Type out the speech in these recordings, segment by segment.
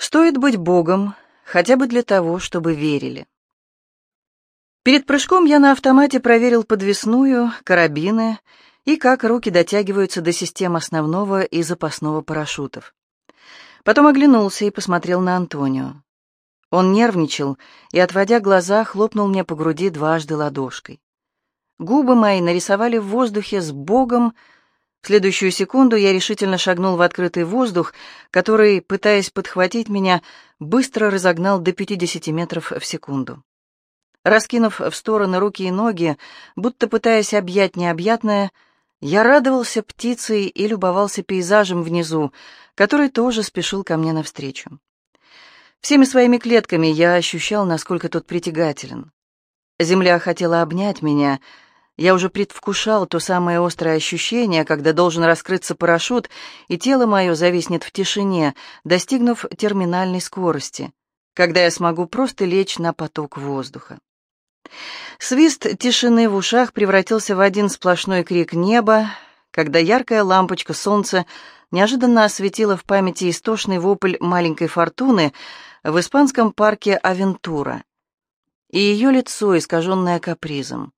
Стоит быть Богом, хотя бы для того, чтобы верили. Перед прыжком я на автомате проверил подвесную, карабины и как руки дотягиваются до систем основного и запасного парашютов. Потом оглянулся и посмотрел на Антонио. Он нервничал и, отводя глаза, хлопнул мне по груди дважды ладошкой. Губы мои нарисовали в воздухе с Богом, в следующую секунду я решительно шагнул в открытый воздух, который, пытаясь подхватить меня, быстро разогнал до 50 метров в секунду. Раскинув в стороны руки и ноги, будто пытаясь объять необъятное, я радовался птицей и любовался пейзажем внизу, который тоже спешил ко мне навстречу. Всеми своими клетками я ощущал, насколько тот притягателен. Земля хотела обнять меня — я уже предвкушал то самое острое ощущение, когда должен раскрыться парашют, и тело мое зависнет в тишине, достигнув терминальной скорости, когда я смогу просто лечь на поток воздуха. Свист тишины в ушах превратился в один сплошной крик неба, когда яркая лампочка солнца неожиданно осветила в памяти истошный вопль маленькой фортуны в испанском парке Авентура и ее лицо, искаженное капризом.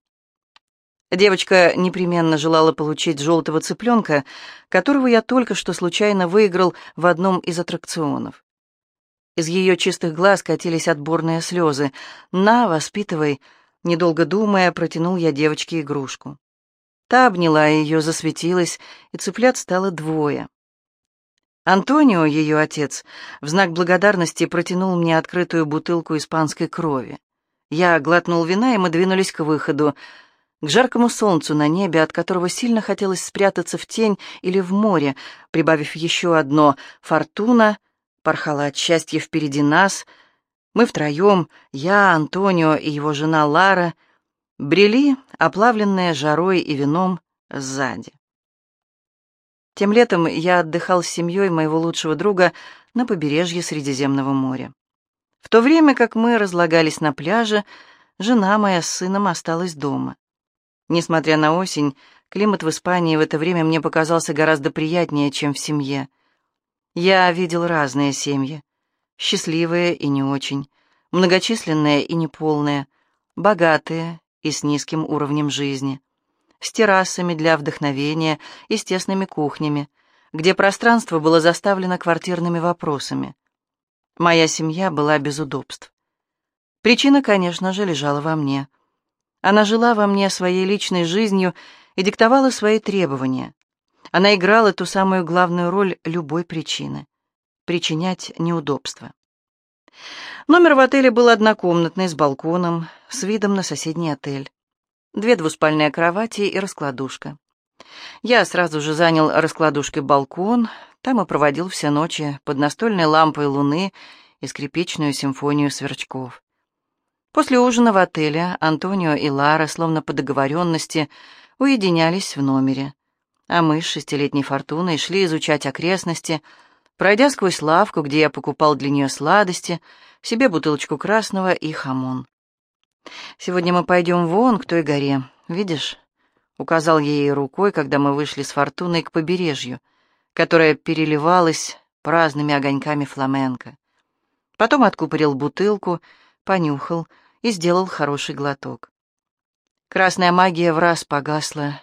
Девочка непременно желала получить желтого цыпленка, которого я только что случайно выиграл в одном из аттракционов. Из ее чистых глаз катились отборные слезы. «На, воспитывай!» Недолго думая, протянул я девочке игрушку. Та обняла ее, засветилась, и цыплят стало двое. Антонио, ее отец, в знак благодарности протянул мне открытую бутылку испанской крови. Я глотнул вина, и мы двинулись к выходу — к жаркому солнцу на небе, от которого сильно хотелось спрятаться в тень или в море, прибавив еще одно «Фортуна» порхала от счастья впереди нас. Мы втроем, я, Антонио и его жена Лара, брели, оплавленные жарой и вином, сзади. Тем летом я отдыхал с семьей моего лучшего друга на побережье Средиземного моря. В то время как мы разлагались на пляже, жена моя с сыном осталась дома. Несмотря на осень, климат в Испании в это время мне показался гораздо приятнее, чем в семье. Я видел разные семьи. Счастливые и не очень, многочисленные и неполные, богатые и с низким уровнем жизни, с террасами для вдохновения и с тесными кухнями, где пространство было заставлено квартирными вопросами. Моя семья была без удобств. Причина, конечно же, лежала во мне — она жила во мне своей личной жизнью и диктовала свои требования. Она играла ту самую главную роль любой причины — причинять неудобства. Номер в отеле был однокомнатный, с балконом, с видом на соседний отель. Две двуспальные кровати и раскладушка. Я сразу же занял раскладушкой балкон, там и проводил все ночи под настольной лампой луны и скрипичную симфонию сверчков. После ужина в отеле Антонио и Лара, словно по договоренности, уединялись в номере, а мы с шестилетней Фортуной шли изучать окрестности, пройдя сквозь лавку, где я покупал для нее сладости, себе бутылочку красного и хамон. «Сегодня мы пойдем вон к той горе, видишь?» — указал ей рукой, когда мы вышли с Фортуной к побережью, которая переливалась праздными огоньками фламенко. Потом откупорил бутылку, понюхал — и сделал хороший глоток. Красная магия в раз погасла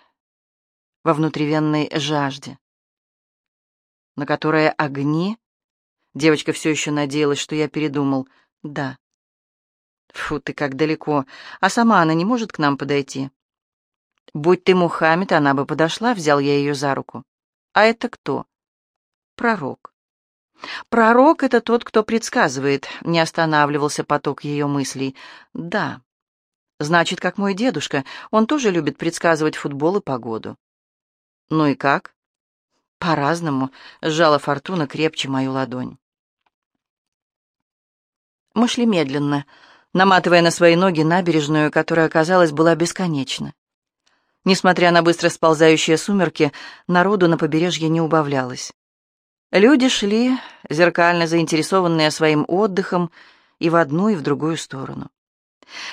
во внутривенной жажде, на которое огни... Девочка все еще надеялась, что я передумал. Да. Фу, ты как далеко. А сама она не может к нам подойти? Будь ты Мухаммед, она бы подошла, взял я ее за руку. А это кто? Пророк. Пророк — это тот, кто предсказывает, не останавливался поток ее мыслей. Да. Значит, как мой дедушка, он тоже любит предсказывать футбол и погоду. Ну и как? По-разному, сжала Фортуна крепче мою ладонь. Мы шли медленно, наматывая на свои ноги набережную, которая, казалось, была бесконечна. Несмотря на быстро сползающие сумерки, народу на побережье не убавлялось. Люди шли, зеркально заинтересованные своим отдыхом, и в одну, и в другую сторону.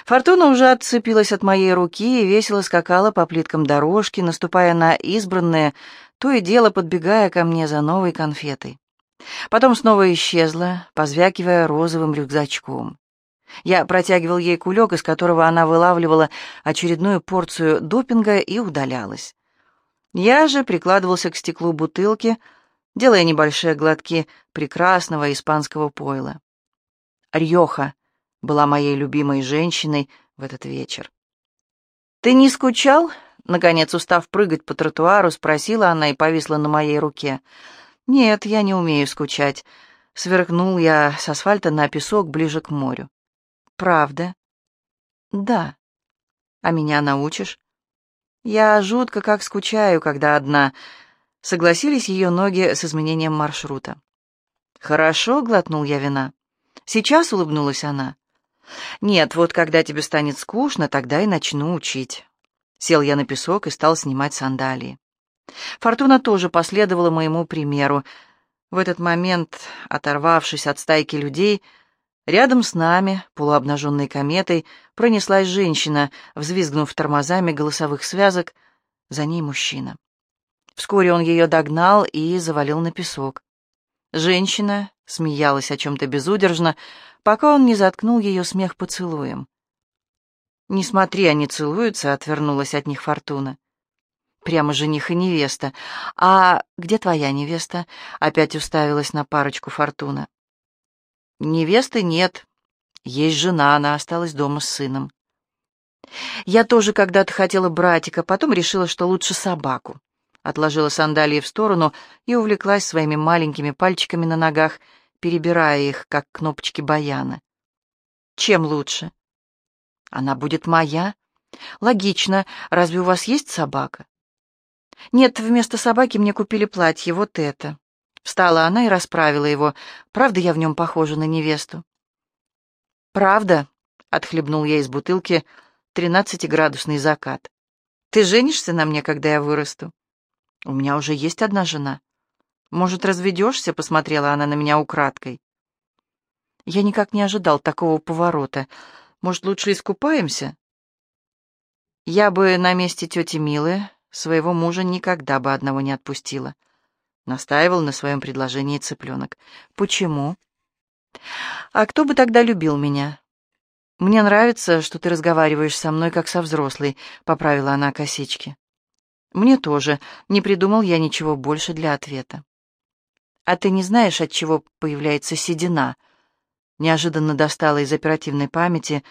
Фортуна уже отцепилась от моей руки и весело скакала по плиткам дорожки, наступая на избранное, то и дело подбегая ко мне за новой конфетой. Потом снова исчезла, позвякивая розовым рюкзачком. Я протягивал ей кулек, из которого она вылавливала очередную порцию допинга и удалялась. Я же прикладывался к стеклу бутылки, делая небольшие глотки прекрасного испанского пойла. Рьоха была моей любимой женщиной в этот вечер. «Ты не скучал?» Наконец, устав прыгать по тротуару, спросила она и повисла на моей руке. «Нет, я не умею скучать». Сверкнул я с асфальта на песок ближе к морю. «Правда?» «Да». «А меня научишь?» «Я жутко как скучаю, когда одна». Согласились ее ноги с изменением маршрута. «Хорошо», — глотнул я вина. «Сейчас?» — улыбнулась она. «Нет, вот когда тебе станет скучно, тогда и начну учить». Сел я на песок и стал снимать сандалии. Фортуна тоже последовала моему примеру. В этот момент, оторвавшись от стайки людей, рядом с нами, полуобнаженной кометой, пронеслась женщина, взвизгнув тормозами голосовых связок, за ней мужчина. Вскоре он ее догнал и завалил на песок. Женщина смеялась о чем-то безудержно, пока он не заткнул ее смех поцелуем. «Не смотри, они целуются», — отвернулась от них Фортуна. Прямо жених и невеста. «А где твоя невеста?» — опять уставилась на парочку Фортуна. «Невесты нет. Есть жена, она осталась дома с сыном». «Я тоже когда-то хотела братика, потом решила, что лучше собаку». Отложила сандалии в сторону и увлеклась своими маленькими пальчиками на ногах, перебирая их, как кнопочки баяна. «Чем лучше?» Она будет моя? Логично. Разве у вас есть собака? Нет, вместо собаки мне купили платье, вот это. Встала она и расправила его. Правда, я в нем похожа на невесту? Правда, отхлебнул я из бутылки тринадцатиградусный закат. Ты женишься на мне, когда я вырасту? У меня уже есть одна жена. Может, разведешься? Посмотрела она на меня украдкой. Я никак не ожидал такого поворота. Может, лучше искупаемся?» Я бы на месте тети Милы своего мужа никогда бы одного не отпустила. Настаивал на своем предложении цыпленок. «Почему?» «А кто бы тогда любил меня?» «Мне нравится, что ты разговариваешь со мной, как со взрослой», — поправила она косички. «Мне тоже. Не придумал я ничего больше для ответа». «А ты не знаешь, от чего появляется седина?» Неожиданно достала из оперативной памяти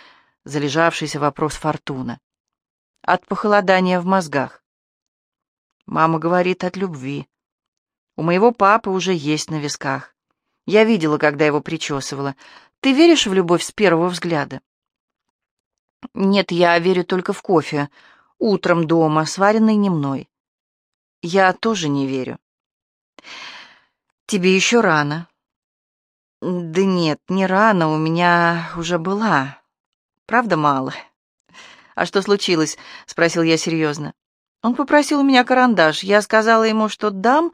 залежавшийся вопрос Фортуна. От похолодания в мозгах. Мама говорит от любви. У моего папы уже есть на висках. Я видела, когда его причесывала. Ты веришь в любовь с первого взгляда? Нет, я верю только в кофе. Утром дома, сваренный не мной. Я тоже не верю. Тебе еще рано. «Да нет, не рано, у меня уже была. Правда, мало». «А что случилось?» — спросил я серьезно. Он попросил у меня карандаш. Я сказала ему, что дам,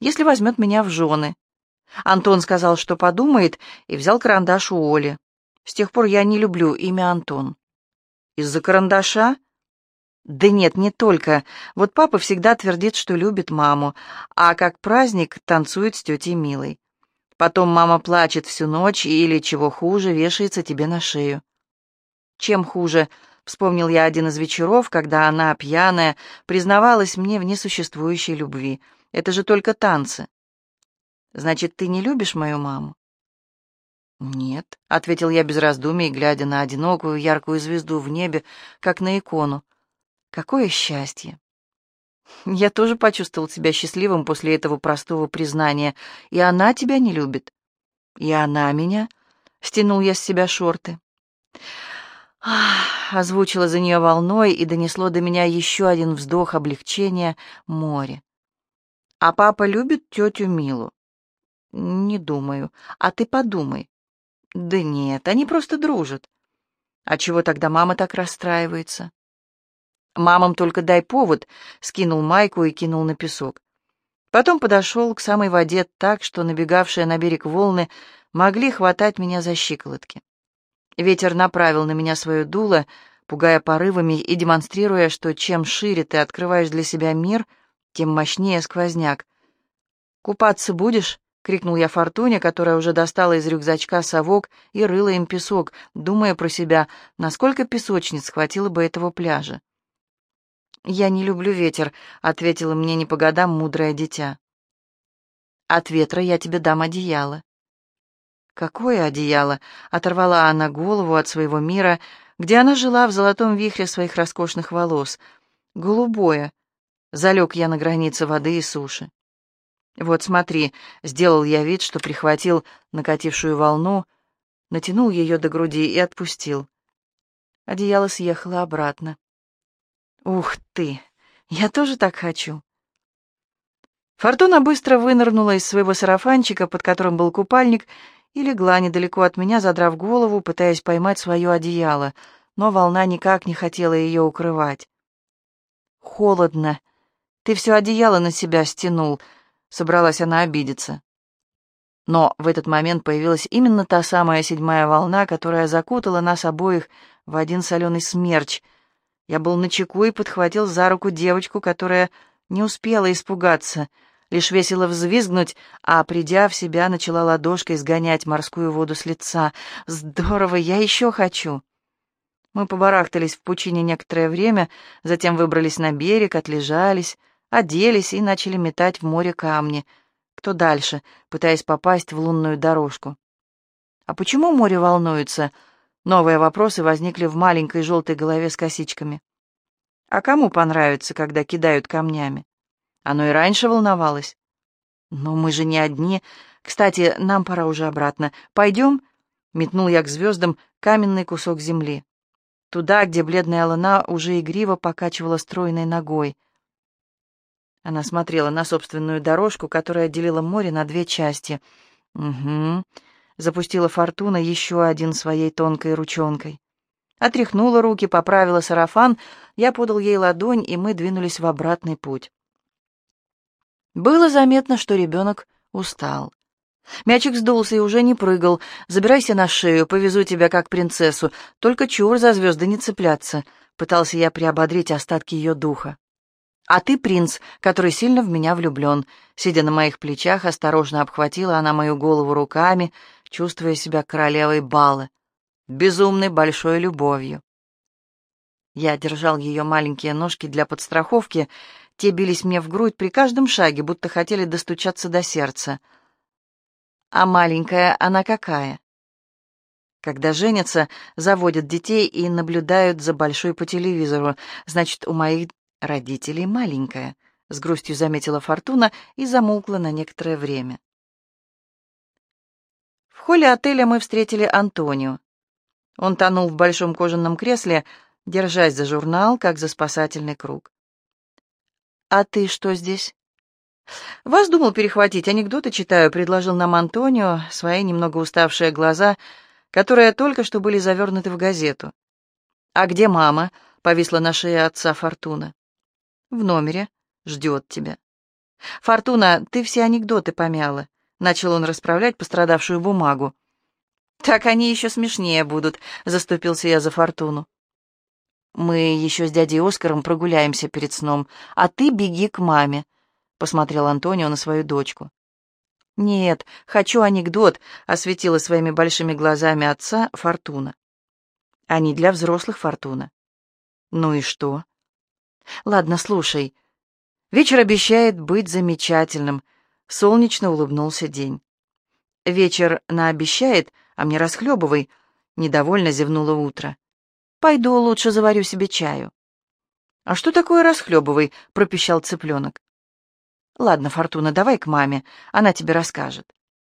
если возьмет меня в жены. Антон сказал, что подумает, и взял карандаш у Оли. С тех пор я не люблю имя Антон. Из-за карандаша? Да нет, не только. Вот папа всегда твердит, что любит маму, а как праздник танцует с тетей Милой. Потом мама плачет всю ночь или, чего хуже, вешается тебе на шею. Чем хуже, вспомнил я один из вечеров, когда она, пьяная, признавалась мне в несуществующей любви. Это же только танцы. Значит, ты не любишь мою маму? «Нет», — ответил я без раздумий, глядя на одинокую яркую звезду в небе, как на икону. «Какое счастье!» Я тоже почувствовал себя счастливым после этого простого признания. И она тебя не любит. И она меня. Стянул я с себя шорты. Ах, озвучила за нее волной и донесло до меня еще один вздох облегчения море. А папа любит тетю Милу? Не думаю. А ты подумай. Да нет, они просто дружат. А чего тогда мама так расстраивается? «Мамам только дай повод», — скинул майку и кинул на песок. Потом подошел к самой воде так, что набегавшие на берег волны могли хватать меня за щиколотки. Ветер направил на меня свое дуло, пугая порывами и демонстрируя, что чем шире ты открываешь для себя мир, тем мощнее сквозняк. «Купаться будешь?» — крикнул я Фортуне, которая уже достала из рюкзачка совок и рыла им песок, думая про себя, насколько песочниц хватило бы этого пляжа. «Я не люблю ветер», — ответила мне не по годам мудрое дитя. «От ветра я тебе дам одеяло». «Какое одеяло?» — оторвала она голову от своего мира, где она жила в золотом вихре своих роскошных волос. «Голубое», — залег я на границе воды и суши. «Вот смотри», — сделал я вид, что прихватил накатившую волну, натянул ее до груди и отпустил. Одеяло съехало обратно. «Ух ты! Я тоже так хочу!» Фортуна быстро вынырнула из своего сарафанчика, под которым был купальник, и легла недалеко от меня, задрав голову, пытаясь поймать свое одеяло, но волна никак не хотела ее укрывать. «Холодно. Ты все одеяло на себя стянул», собралась она обидеться. Но в этот момент появилась именно та самая седьмая волна, которая закутала нас обоих в один соленый смерч. Я был начеку и подхватил за руку девочку, которая не успела испугаться, лишь весело взвизгнуть, а, придя в себя, начала ладошкой сгонять морскую воду с лица. «Здорово! Я еще хочу!» Мы побарахтались в пучине некоторое время, затем выбрались на берег, отлежались, оделись и начали метать в море камни. Кто дальше, пытаясь попасть в лунную дорожку. А почему море волнуется? Новые вопросы возникли в маленькой желтой голове с косичками. А кому понравится, когда кидают камнями? Оно и раньше волновалось. Но мы же не одни. Кстати, нам пора уже обратно. Пойдем? Метнул я к звездам каменный кусок земли. Туда, где бледная луна уже игриво покачивала стройной ногой — она смотрела на собственную дорожку, которая делила море на две части. «Угу», — запустила Фортуна еще один своей тонкой ручонкой. Отряхнула руки, поправила сарафан, я подал ей ладонь, и мы двинулись в обратный путь. Было заметно, что ребенок устал. Мячик сдулся и уже не прыгал. «Забирайся на шею, повезу тебя как принцессу. Только чур за звезды не цепляться», — пытался я приободрить остатки ее духа. «А ты принц, который сильно в меня влюблен». Сидя на моих плечах, осторожно обхватила она мою голову руками, чувствуя себя королевой бала, безумной большой любовью. Я держал ее маленькие ножки для подстраховки, те бились мне в грудь при каждом шаге, будто хотели достучаться до сердца. А маленькая она какая? Когда женятся, заводят детей и наблюдают за большой по телевизору, значит, у моих родителей маленькая», — с грустью заметила Фортуна и замолкла на некоторое время. В холле отеля мы встретили Антонио. Он тонул в большом кожаном кресле, держась за журнал, как за спасательный круг. «А ты что здесь?» «Вас думал перехватить, анекдоты читаю», — предложил нам Антонио свои немного уставшие глаза, которые только что были завернуты в газету. «А где мама?» — повисла на шее отца Фортуна. В номере. Ждет тебя. «Фортуна, ты все анекдоты помяла», — начал он расправлять пострадавшую бумагу. «Так они еще смешнее будут», — заступился я за Фортуну. «Мы еще с дядей Оскаром прогуляемся перед сном, а ты беги к маме», — посмотрел Антонио на свою дочку. «Нет, хочу анекдот», — осветила своими большими глазами отца Фортуна. «Они для взрослых, Фортуна». «Ну и что?» Ладно, слушай. Вечер обещает быть замечательным. Солнечно улыбнулся день. Вечер наобещает, а мне расхлебывай. Недовольно зевнуло утро. Пойду лучше заварю себе чаю. А что такое расхлебывай? пропищал цыпленок. Ладно, Фортуна, давай к маме, она тебе расскажет.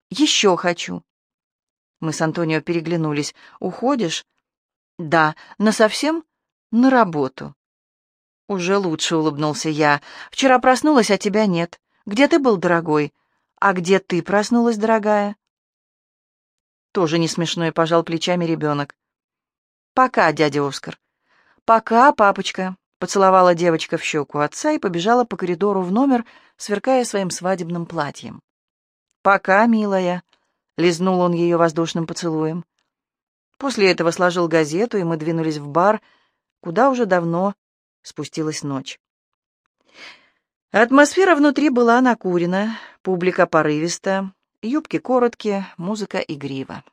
Еще хочу. Мы с Антонио переглянулись. Уходишь? Да, на совсем? На работу. «Уже лучше», — улыбнулся я. «Вчера проснулась, а тебя нет. Где ты был, дорогой? А где ты проснулась, дорогая?» Тоже не смешной, пожал плечами ребенок. «Пока, дядя Оскар». «Пока, папочка», — поцеловала девочка в щеку отца и побежала по коридору в номер, сверкая своим свадебным платьем. «Пока, милая», — лизнул он ее воздушным поцелуем. После этого сложил газету, и мы двинулись в бар, куда уже давно спустилась ночь. Атмосфера внутри была накурена, публика порывиста, юбки короткие, музыка игрива.